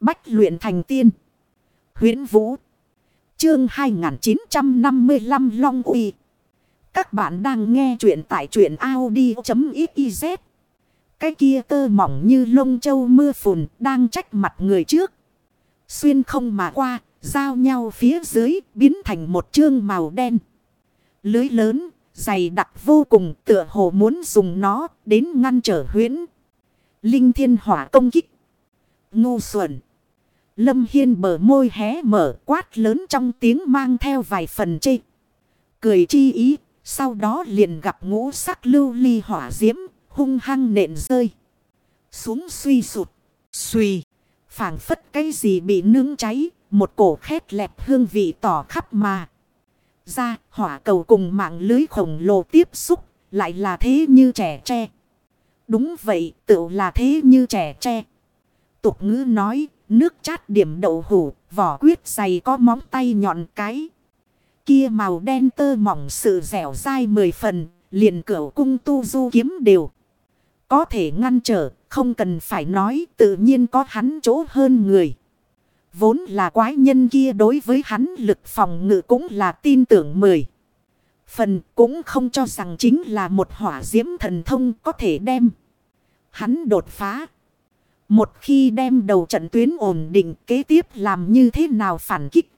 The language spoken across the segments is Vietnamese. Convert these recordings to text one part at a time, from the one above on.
Bách luyện thành tiên. huyễn Vũ. Chương 2955 Long Uy. Các bạn đang nghe truyện tại truyện Audi.xyz. Cái kia tơ mỏng như lông châu mưa phùn đang trách mặt người trước. Xuyên không mà qua, giao nhau phía dưới biến thành một chương màu đen. Lưới lớn, dày đặc vô cùng tựa hồ muốn dùng nó đến ngăn trở huyễn. Linh thiên hỏa công kích. Ngu xuẩn. Lâm Hiên bờ môi hé mở quát lớn trong tiếng mang theo vài phần chê. Cười chi ý, sau đó liền gặp ngũ sắc lưu ly hỏa diễm, hung hăng nện rơi. Xuống suy sụt, suy, phảng phất cái gì bị nướng cháy, một cổ khét lẹp hương vị tỏ khắp mà. Ra, hỏa cầu cùng mạng lưới khổng lồ tiếp xúc, lại là thế như trẻ tre. Đúng vậy, tự là thế như trẻ tre. Tục ngữ nói, nước chát điểm đậu hủ, vỏ quyết dày có móng tay nhọn cái. Kia màu đen tơ mỏng sự dẻo dai mười phần, liền cửu cung tu du kiếm đều. Có thể ngăn trở, không cần phải nói tự nhiên có hắn chỗ hơn người. Vốn là quái nhân kia đối với hắn lực phòng ngự cũng là tin tưởng mười. Phần cũng không cho rằng chính là một hỏa diễm thần thông có thể đem. Hắn đột phá. Một khi đem đầu trận tuyến ổn định kế tiếp làm như thế nào phản kích.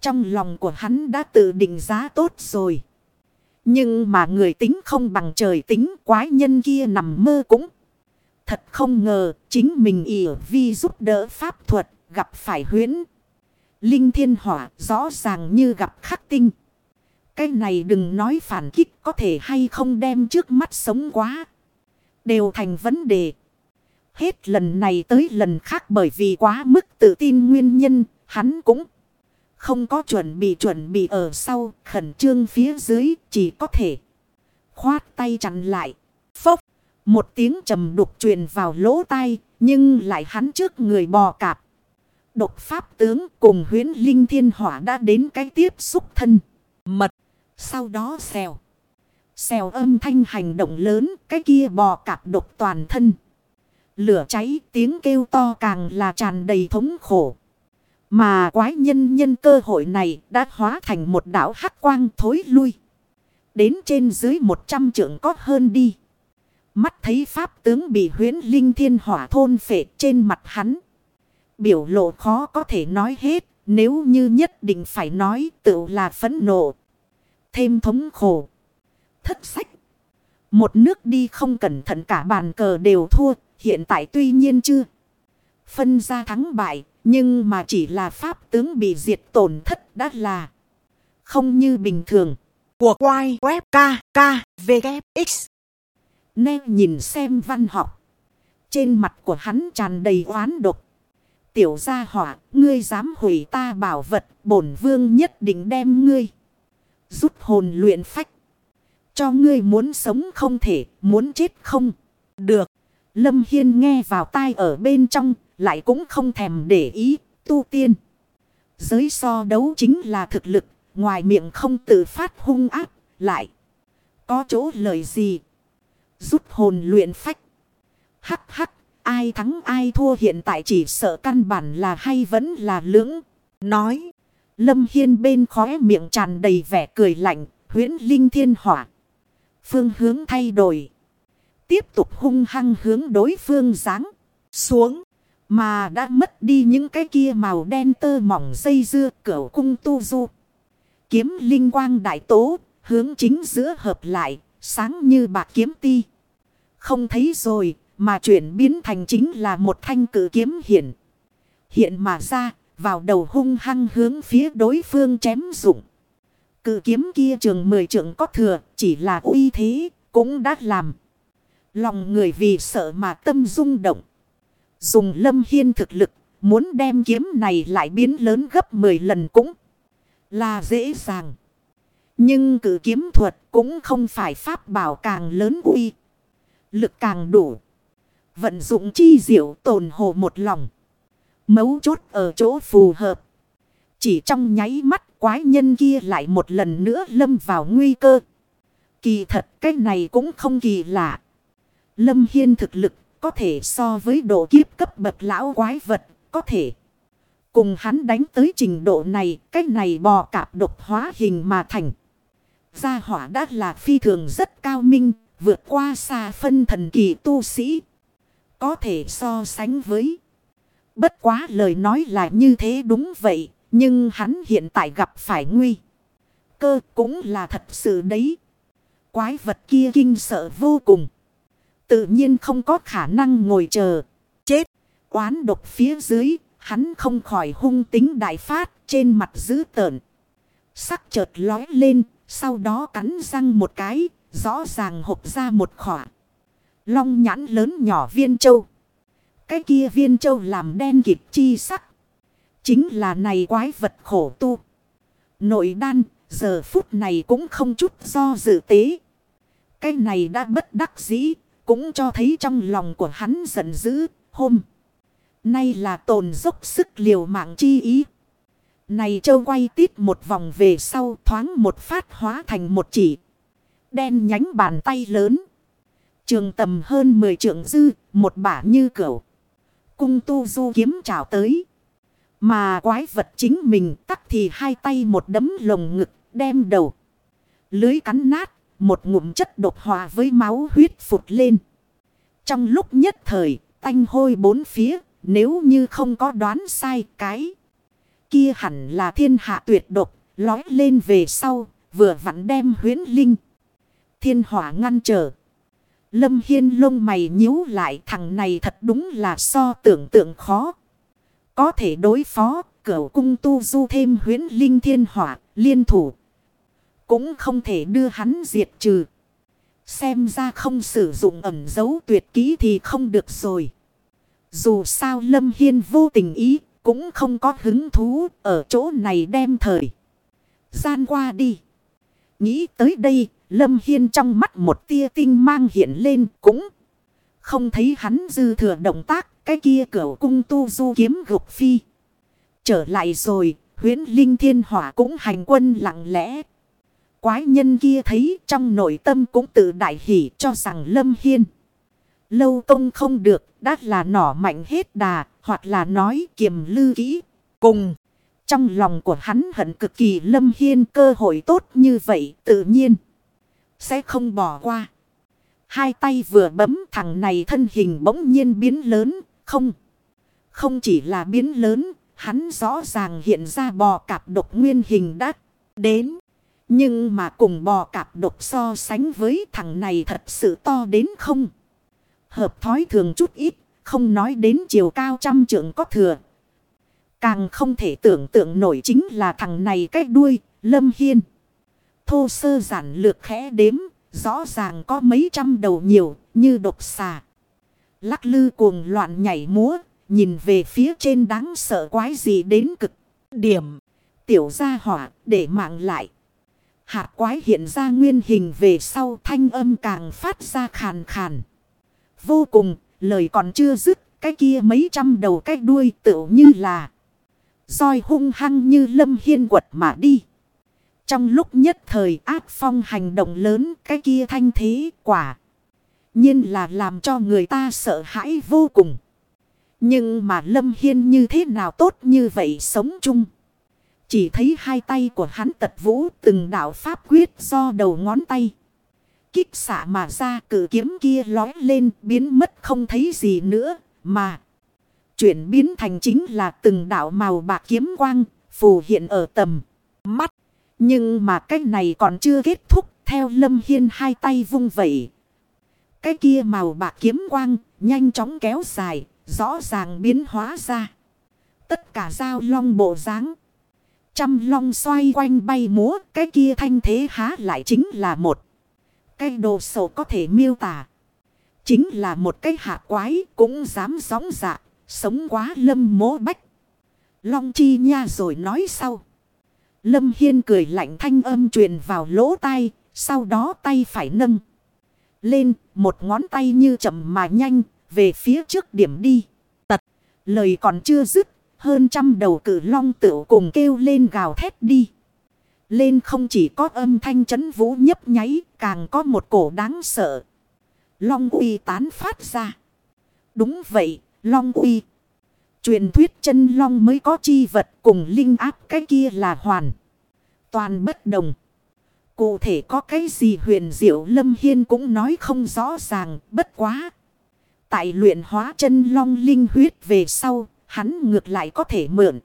Trong lòng của hắn đã tự định giá tốt rồi. Nhưng mà người tính không bằng trời tính, quái nhân kia nằm mơ cũng. Thật không ngờ, chính mình ỉa vi giúp đỡ pháp thuật, gặp phải huyễn. Linh thiên hỏa, rõ ràng như gặp khắc tinh. Cái này đừng nói phản kích có thể hay không đem trước mắt sống quá. Đều thành vấn đề. Hết lần này tới lần khác bởi vì quá mức tự tin nguyên nhân, hắn cũng không có chuẩn bị chuẩn bị ở sau, khẩn trương phía dưới chỉ có thể khoát tay chặn lại. Phốc, một tiếng trầm đục truyền vào lỗ tai, nhưng lại hắn trước người bò cạp. Độc pháp tướng cùng huyến linh thiên hỏa đã đến cái tiếp xúc thân, mật, sau đó xèo. Xèo âm thanh hành động lớn, cái kia bò cạp độc toàn thân. Lửa cháy, tiếng kêu to càng là tràn đầy thống khổ. Mà quái nhân nhân cơ hội này đã hóa thành một đảo hắc quang thối lui. Đến trên dưới một trăm trượng có hơn đi. Mắt thấy pháp tướng bị huyến linh thiên hỏa thôn phệ trên mặt hắn. Biểu lộ khó có thể nói hết. Nếu như nhất định phải nói tự là phẫn nộ. Thêm thống khổ. Thất sách. Một nước đi không cẩn thận cả bàn cờ đều thua. Hiện tại tuy nhiên chưa. Phân ra thắng bại. Nhưng mà chỉ là pháp tướng bị diệt tổn thất đã là. Không như bình thường. Của quay web k k v x Nè nhìn xem văn học. Trên mặt của hắn tràn đầy oán độc. Tiểu gia hỏa, ngươi dám hủy ta bảo vật, bổn vương nhất định đem ngươi. Rút hồn luyện phách. Cho ngươi muốn sống không thể, muốn chết không. Được. Lâm Hiên nghe vào tai ở bên trong, lại cũng không thèm để ý, tu tiên. Giới so đấu chính là thực lực, ngoài miệng không tự phát hung áp, lại. Có chỗ lời gì? Rút hồn luyện phách. Hắc hắc, ai thắng ai thua hiện tại chỉ sợ căn bản là hay vẫn là lưỡng. Nói, Lâm Hiên bên khóe miệng tràn đầy vẻ cười lạnh, huyễn linh thiên hỏa. Phương hướng thay đổi. Tiếp tục hung hăng hướng đối phương giáng xuống. Mà đã mất đi những cái kia màu đen tơ mỏng dây dưa cửu cung tu du. Kiếm linh quang đại tố, hướng chính giữa hợp lại, sáng như bạc kiếm ti. Không thấy rồi, mà chuyển biến thành chính là một thanh cử kiếm hiện. Hiện mà ra, vào đầu hung hăng hướng phía đối phương chém dụng. Cự kiếm kia trường mười trượng có thừa, chỉ là uy thế, cũng đã làm. Lòng người vì sợ mà tâm rung động. Dùng lâm hiên thực lực, muốn đem kiếm này lại biến lớn gấp 10 lần cũng là dễ dàng. Nhưng cử kiếm thuật cũng không phải pháp bảo càng lớn uy. Lực càng đủ. Vận dụng chi diệu tồn hồ một lòng. Mấu chốt ở chỗ phù hợp. Chỉ trong nháy mắt quái nhân kia lại một lần nữa lâm vào nguy cơ. Kỳ thật cái này cũng không kỳ lạ. Lâm Hiên thực lực có thể so với độ kiếp cấp bậc lão quái vật, có thể. Cùng hắn đánh tới trình độ này, cái này bò cạp độc hóa hình mà thành. Gia hỏa đã là phi thường rất cao minh, vượt qua xa phân thần kỳ tu sĩ. Có thể so sánh với. Bất quá lời nói là như thế đúng vậy, nhưng hắn hiện tại gặp phải nguy. Cơ cũng là thật sự đấy. Quái vật kia kinh sợ vô cùng. Tự nhiên không có khả năng ngồi chờ. Chết. Quán độc phía dưới. Hắn không khỏi hung tính đại phát. Trên mặt dữ tợn. Sắc chợt lói lên. Sau đó cắn răng một cái. Rõ ràng hộp ra một khỏa. Long nhãn lớn nhỏ viên châu. Cái kia viên châu làm đen kịp chi sắc. Chính là này quái vật khổ tu. Nội đan giờ phút này cũng không chút do dự tế. Cái này đã bất đắc dĩ, cũng cho thấy trong lòng của hắn giận dữ, hôm. Nay là tồn dốc sức liều mạng chi ý. Này châu quay tít một vòng về sau thoáng một phát hóa thành một chỉ. Đen nhánh bàn tay lớn. Trường tầm hơn 10 trượng dư, một bả như cửu. Cung tu du kiếm trào tới. Mà quái vật chính mình tắt thì hai tay một đấm lồng ngực, đem đầu. Lưới cắn nát, một ngụm chất độc hòa với máu huyết phụt lên. Trong lúc nhất thời, tanh hôi bốn phía, nếu như không có đoán sai cái. Kia hẳn là thiên hạ tuyệt độc, lói lên về sau, vừa vặn đem huyến linh. Thiên hỏa ngăn trở. Lâm Hiên lông mày nhíu lại thằng này thật đúng là so tưởng tượng khó. Có thể đối phó, cửu cung tu du thêm huyến linh thiên hỏa, liên thủ. Cũng không thể đưa hắn diệt trừ. Xem ra không sử dụng ẩn dấu tuyệt kỹ thì không được rồi. Dù sao Lâm Hiên vô tình ý, cũng không có hứng thú ở chỗ này đem thời. Gian qua đi. Nghĩ tới đây, Lâm Hiên trong mắt một tia tinh mang hiện lên cũng không thấy hắn dư thừa động tác, cái kia cửa cung tu du kiếm gục phi. Trở lại rồi, huyến linh thiên hỏa cũng hành quân lặng lẽ. Quái nhân kia thấy trong nội tâm cũng tự đại hỷ cho rằng Lâm Hiên. Lâu công không được, đã là nỏ mạnh hết đà, hoặc là nói kiềm lư kỹ. Cùng, trong lòng của hắn hận cực kỳ Lâm Hiên cơ hội tốt như vậy tự nhiên. Sẽ không bỏ qua. Hai tay vừa bấm thằng này thân hình bỗng nhiên biến lớn, không. Không chỉ là biến lớn, hắn rõ ràng hiện ra bò cạp độc nguyên hình đắt Đến. Nhưng mà cùng bò cạp độc so sánh với thằng này thật sự to đến không. Hợp thói thường chút ít, không nói đến chiều cao trăm trượng có thừa. Càng không thể tưởng tượng nổi chính là thằng này cái đuôi, lâm hiên. Thô sơ giản lược khẽ đếm, rõ ràng có mấy trăm đầu nhiều, như độc xà. Lắc lư cuồng loạn nhảy múa, nhìn về phía trên đáng sợ quái gì đến cực điểm. Tiểu gia hỏa, để mạng lại. Hạt quái hiện ra nguyên hình về sau thanh âm càng phát ra khàn khàn. Vô cùng, lời còn chưa dứt, cái kia mấy trăm đầu cái đuôi tựu như là roi hung hăng như lâm hiên quật mà đi. Trong lúc nhất thời áp phong hành động lớn cái kia thanh thế quả. nhiên là làm cho người ta sợ hãi vô cùng. Nhưng mà Lâm Hiên như thế nào tốt như vậy sống chung. Chỉ thấy hai tay của hắn tật vũ từng đạo pháp quyết do đầu ngón tay. Kích xạ mà ra cử kiếm kia lói lên biến mất không thấy gì nữa, mà. Chuyển biến thành chính là từng đạo màu bạc kiếm quang phù hiện ở tầm mắt. Nhưng mà cái này còn chưa kết thúc, theo lâm hiên hai tay vung vẩy. Cái kia màu bạc kiếm quang nhanh chóng kéo dài, rõ ràng biến hóa ra. Tất cả dao long bộ dáng Trăm long xoay quanh bay múa, cái kia thanh thế há lại chính là một. Cái đồ sổ có thể miêu tả. Chính là một cái hạ quái cũng dám gióng dạ, sống quá lâm mố bách. Long chi nha rồi nói sau. Lâm Hiên cười lạnh thanh âm truyền vào lỗ tai, sau đó tay phải nâng. Lên, một ngón tay như chậm mà nhanh, về phía trước điểm đi. Tật, lời còn chưa dứt, hơn trăm đầu cử long tựu cùng kêu lên gào thét đi. Lên không chỉ có âm thanh chấn vũ nhấp nháy, càng có một cổ đáng sợ. Long uy tán phát ra. Đúng vậy, long uy. Truyền thuyết chân long mới có chi vật cùng linh áp cái kia là hoàn. Toàn bất đồng. Cụ thể có cái gì huyền diệu lâm hiên cũng nói không rõ ràng bất quá. Tại luyện hóa chân long linh huyết về sau, hắn ngược lại có thể mượn.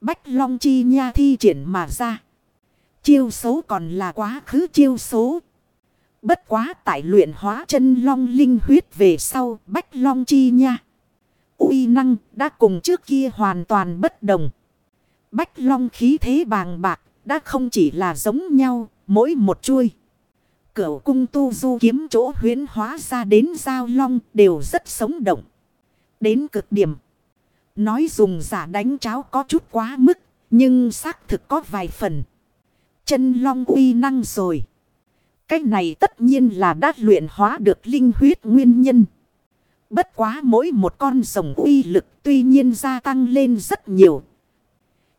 Bách long chi nha thi triển mà ra. Chiêu số còn là quá khứ chiêu số. Bất quá tại luyện hóa chân long linh huyết về sau, bách long chi nha. uy năng đã cùng trước kia hoàn toàn bất đồng. Bách long khí thế bàng bạc đã không chỉ là giống nhau, mỗi một chuôi. Cửu cung tu du kiếm chỗ huyến hóa ra đến giao long đều rất sống động. Đến cực điểm. Nói dùng giả đánh cháo có chút quá mức. Nhưng xác thực có vài phần. Chân long uy năng rồi. Cái này tất nhiên là đã luyện hóa được linh huyết nguyên nhân. Bất quá mỗi một con rồng uy lực tuy nhiên gia tăng lên rất nhiều.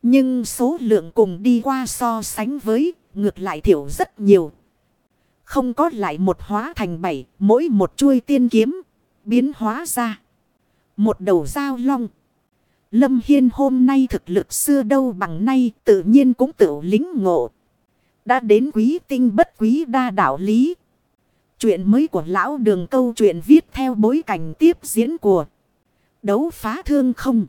Nhưng số lượng cùng đi qua so sánh với ngược lại thiểu rất nhiều. Không có lại một hóa thành bảy, mỗi một chuôi tiên kiếm, biến hóa ra. Một đầu dao long. Lâm Hiên hôm nay thực lực xưa đâu bằng nay tự nhiên cũng tự lính ngộ. Đã đến quý tinh bất quý đa đạo lý. Chuyện mới của lão đường câu chuyện viết theo bối cảnh tiếp diễn của đấu phá thương không.